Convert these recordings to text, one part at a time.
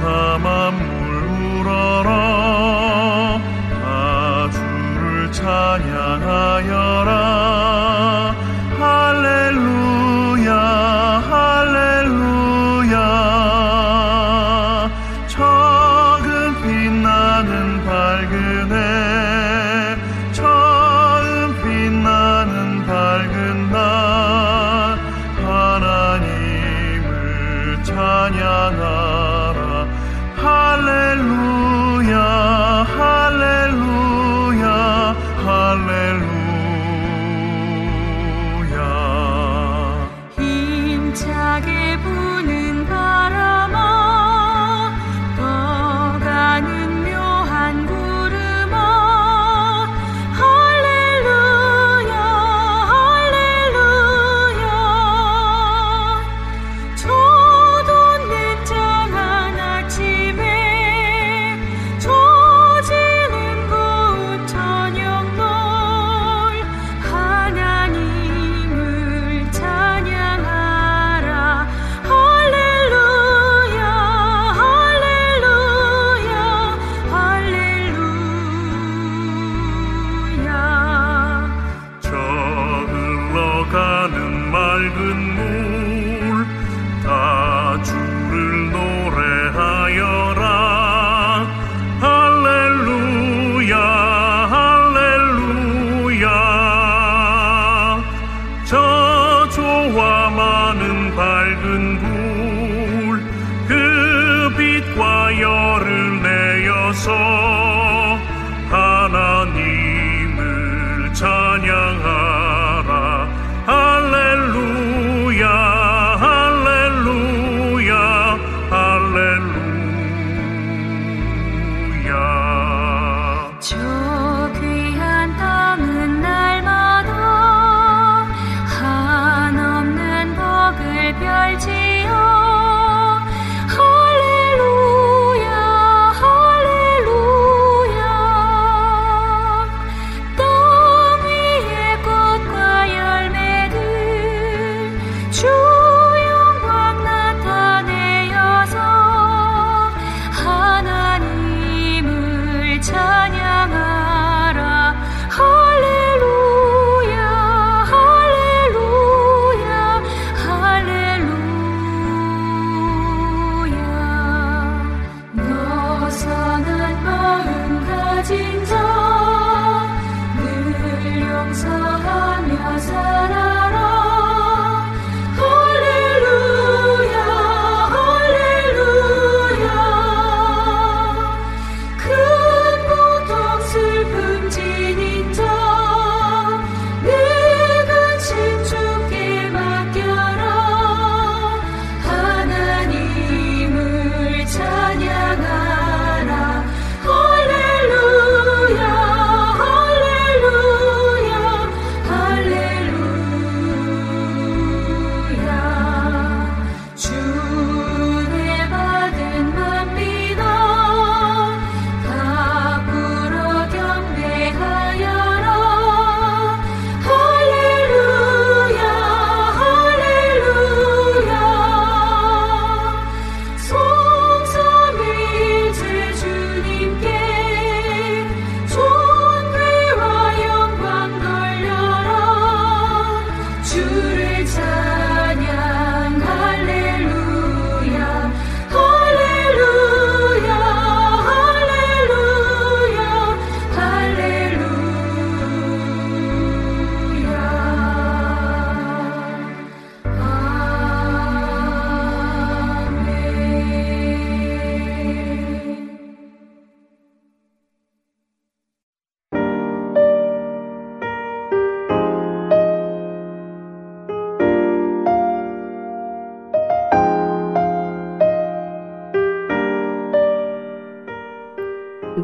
바다만 물러라 다 주를 찬양하여라. 할렐루야 할렐루야. 적은 빛나는 밝은 해 처음 빛나는 밝은 날 하나님을 찬양하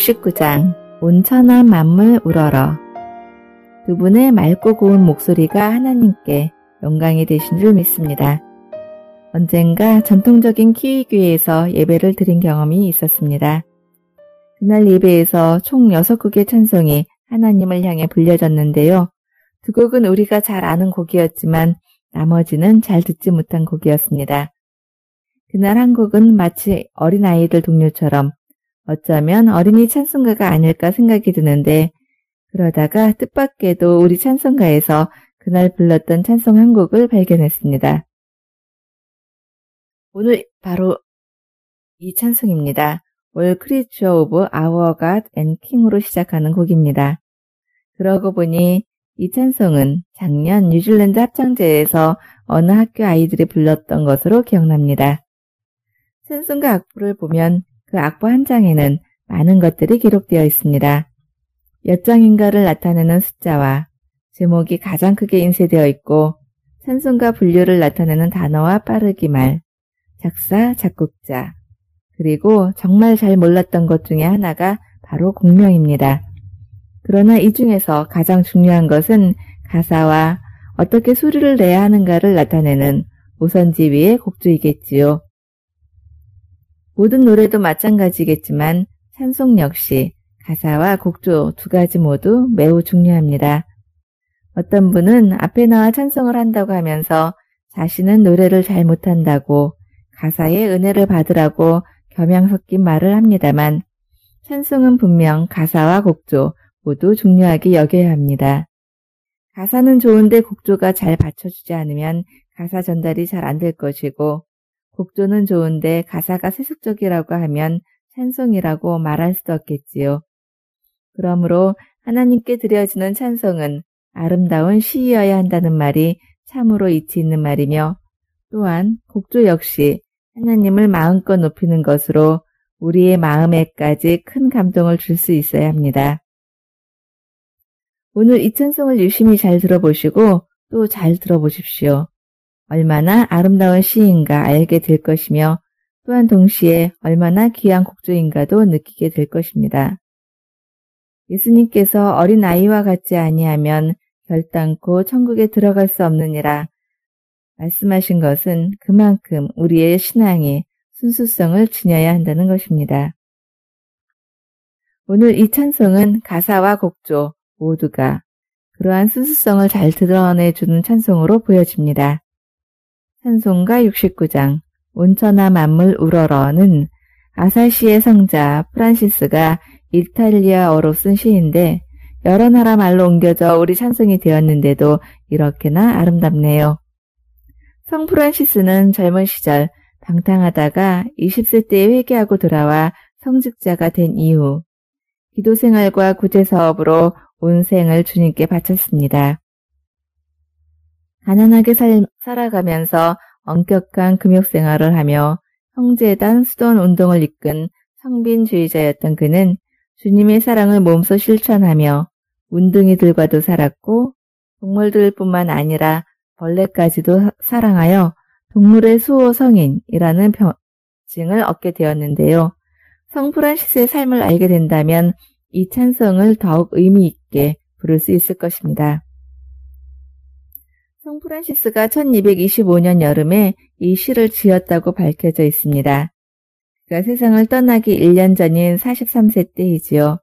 69장 온천한 만물 우러러 두 분의 맑고 고운 목소리가 하나님께 영광이 되신 줄 믿습니다. 언젠가 전통적인 키위교회에서 예배를 드린 경험이 있었습니다. 그날 예배에서 총 6곡의 찬송이 하나님을 향해 불려졌는데요. 두 곡은 우리가 잘 아는 곡이었지만 나머지는 잘 듣지 못한 곡이었습니다. 그날 한 곡은 마치 어린아이들 동료처럼 어쩌면 어린이 찬송가가 아닐까 생각이 드는데 그러다가 뜻밖에도 우리 찬송가에서 그날 불렀던 찬송 한 곡을 발견했습니다. 오늘 바로 이 찬송입니다. Creature of Our God and King으로 시작하는 곡입니다. 그러고 보니 이 찬송은 작년 뉴질랜드 합창제에서 어느 학교 아이들이 불렀던 것으로 기억납니다. 찬송가 악보를 보면 그 악보 한 장에는 많은 것들이 기록되어 있습니다. 몇 장인가를 나타내는 숫자와 제목이 가장 크게 인쇄되어 있고 찬송가 분류를 나타내는 단어와 빠르기 말, 작사, 작곡자, 그리고 정말 잘 몰랐던 것 중에 하나가 바로 공명입니다. 그러나 이 중에서 가장 중요한 것은 가사와 어떻게 소리를 내야 하는가를 나타내는 우선지 위의 곡조이겠지요. 모든 노래도 마찬가지겠지만 찬송 역시 가사와 곡조 두 가지 모두 매우 중요합니다. 어떤 분은 앞에 나와 찬송을 한다고 하면서 자신은 노래를 잘 못한다고 가사의 은혜를 받으라고 겸양 섞인 말을 합니다만 찬송은 분명 가사와 곡조 모두 중요하게 여겨야 합니다. 가사는 좋은데 곡조가 잘 받쳐주지 않으면 가사 전달이 잘 안 될 것이고 곡조는 좋은데 가사가 세속적이라고 하면 찬송이라고 말할 수도 없겠지요. 그러므로 하나님께 드려지는 찬송은 아름다운 시이어야 한다는 말이 참으로 이치 있는 말이며 또한 곡조 역시 하나님을 마음껏 높이는 것으로 우리의 마음에까지 큰 감동을 줄 수 있어야 합니다. 오늘 이 찬송을 유심히 잘 들어보시고 또 잘 들어보십시오. 얼마나 아름다운 시인가 알게 될 것이며 또한 동시에 얼마나 귀한 곡조인가도 느끼게 될 것입니다. 예수님께서 어린 아이와 같지 아니하면 결단코 천국에 들어갈 수 없느니라 말씀하신 것은 그만큼 우리의 신앙이 순수성을 지녀야 한다는 것입니다. 오늘 이 찬송은 가사와 곡조 모두가 그러한 순수성을 잘 드러내주는 찬송으로 보여집니다. 찬송가 69장 온천하 만물 우러러는 아씨시의 성자 프란시스가 이탈리아어로 쓴 시인데 여러 나라 말로 옮겨져 우리 찬송이 되었는데도 이렇게나 아름답네요. 성 프란시스는 젊은 시절 방탕하다가 20세 때에 회개하고 돌아와 성직자가 된 이후 기도 생활과 구제 사업으로 온 생을 주님께 바쳤습니다. 가난하게 살, 살아가면서 엄격한 금욕 생활을 하며 형제단 수돈 운동을 이끈 성빈주의자였던 그는 주님의 사랑을 몸소 실천하며 운둥이들과도 살았고 동물들뿐만 아니라 벌레까지도 사랑하여 동물의 수호 성인이라는 별칭을 얻게 되었는데요. 성 프란시스의 삶을 알게 된다면 이 찬송을 더욱 의미 있게 부를 수 있을 것입니다. 성 프란시스가 1225년 여름에 이 시를 지었다고 밝혀져 있습니다. 그가 세상을 떠나기 1년 전인 43세 때이지요.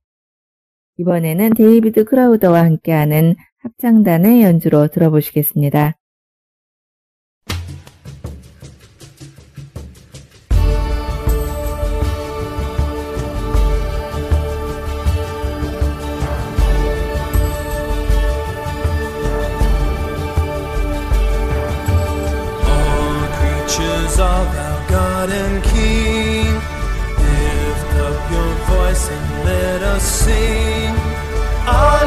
이번에는 데이비드 크라우더와 함께하는 합창단의 연주로 들어보시겠습니다. God and King. Lift up your voice and let us sing. Alleluia.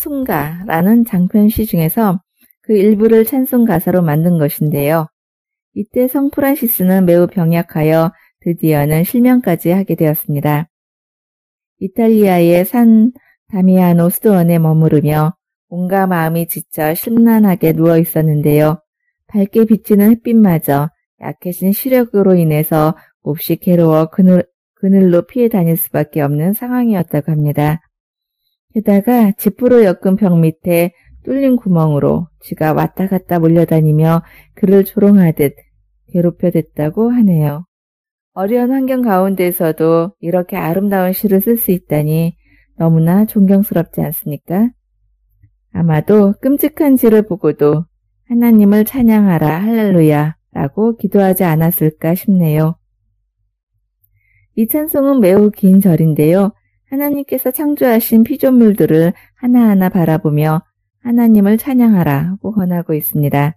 태양의 송가라는 장편시 중에서 그 일부를 찬송 가사로 만든 것인데요. 이때 성 프란시스는 매우 병약하여 드디어는 실명까지 하게 되었습니다. 이탈리아의 산 다미아노 수도원에 머무르며 온갖 마음이 지쳐 심란하게 누워 있었는데요. 밝게 비치는 햇빛마저 약해진 시력으로 인해서 몹시 괴로워 그늘, 그늘로 피해 다닐 수밖에 없는 상황이었다고 합니다. 게다가 지프로 엮은 벽 밑에 뚫린 구멍으로 쥐가 왔다 갔다 몰려다니며 그를 조롱하듯 괴롭혀댔다고 하네요. 어려운 환경 가운데서도 이렇게 아름다운 시를 쓸 수 있다니 너무나 존경스럽지 않습니까? 아마도 끔찍한 지를 보고도 하나님을 찬양하라 할렐루야 라고 기도하지 않았을까 싶네요. 이 찬송은 매우 긴 절인데요. 하나님께서 창조하신 피조물들을 하나하나 바라보며 하나님을 찬양하라고 권하고 있습니다.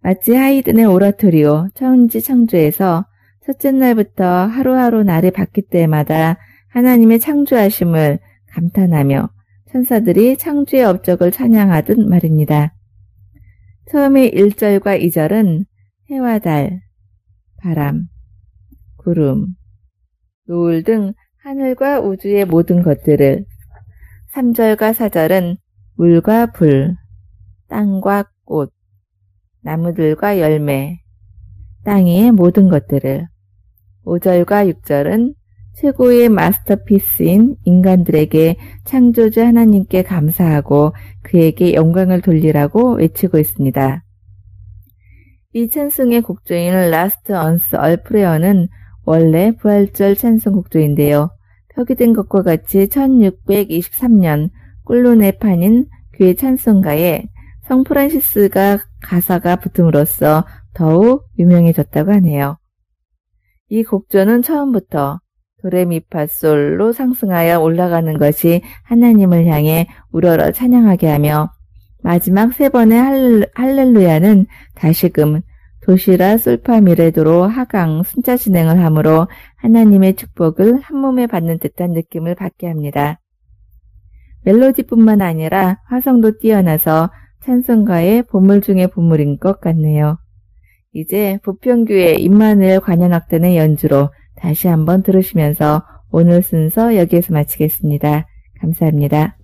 마치 하이든의 오라토리오 천지 창조에서 첫째 날부터 하루하루 날이 바뀔 때마다 하나님의 창조하심을 감탄하며 천사들이 창조의 업적을 찬양하듯 말입니다. 처음에 1절과 2절은 해와 달, 바람, 구름, 노을 등 하늘과 우주의 모든 것들을 3절과 4절은 물과 불, 땅과 꽃, 나무들과 열매, 땅 위의 모든 것들을 5절과 6절은 최고의 마스터피스인 인간들에게 창조주 하나님께 감사하고 그에게 영광을 돌리라고 외치고 있습니다. 이 찬송의 곡조인 Lasst uns erfreuen은 원래 부활절 찬송 곡조인데요. 표기된 것과 같이 1623년 쾰른 판인 교회 찬송가에 성 프란시스가 가사가 붙음으로써 더욱 유명해졌다고 하네요. 이 곡조는 처음부터 도레미파솔로 상승하여 올라가는 것이 하나님을 향해 우러러 찬양하게 하며 마지막 세 번의 할렐루야는 다시금 도시라 솔파 미레도로 하강 순자 진행을 하므로 하나님의 축복을 한 몸에 받는 듯한 느낌을 받게 합니다. 멜로디뿐만 아니라 화성도 뛰어나서 찬송가의 보물 중의 보물인 것 같네요. 이제 부평교회 임마누엘 관현악단의 연주로 다시 한번 들으시면서 오늘 순서 여기에서 마치겠습니다. 감사합니다.